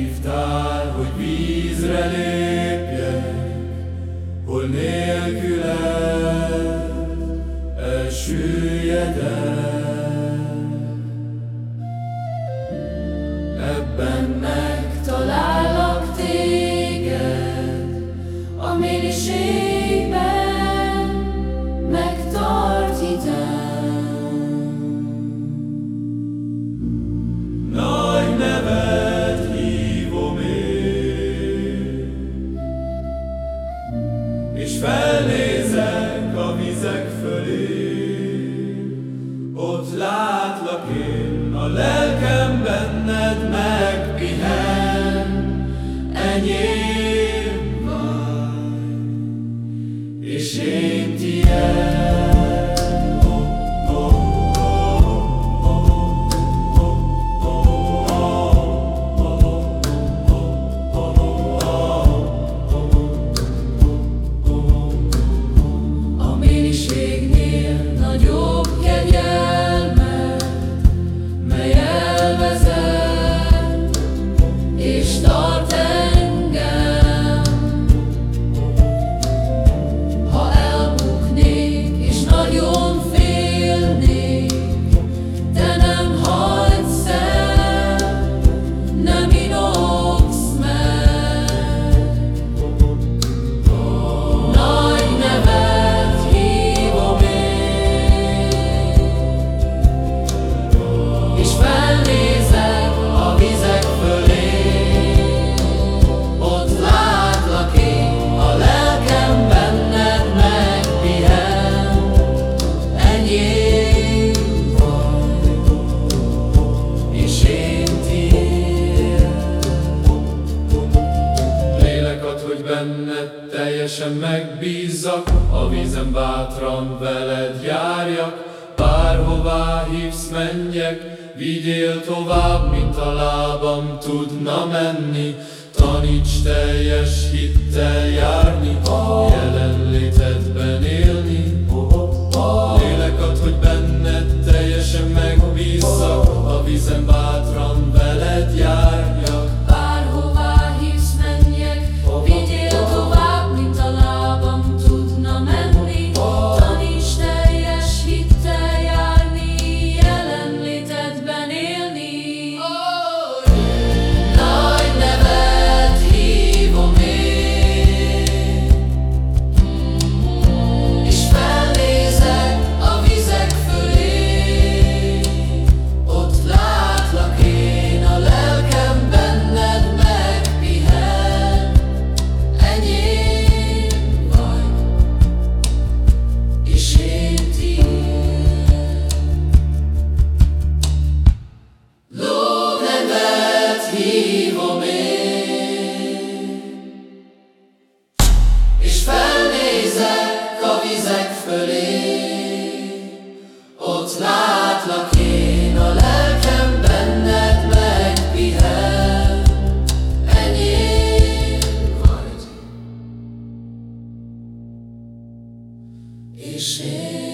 hívtál, hogy vízre lépjek, hol nélküled elsüllyedek. Ott látlak én, a lelkem benned meg. teljesen megbízzak, a vízem bátran veled járjak, bárhová hívsz menjek, vigyél tovább, mint a lábam tudna menni, taníts teljes hittel járni, jelenlétedben élni. fölé, ott látlak én a lelkem benned megpihen, enyém vagy. És én